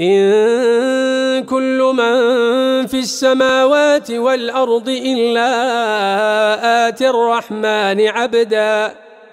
إن كل من في السماوات والأرض إلا آتي الرحمن عبداً.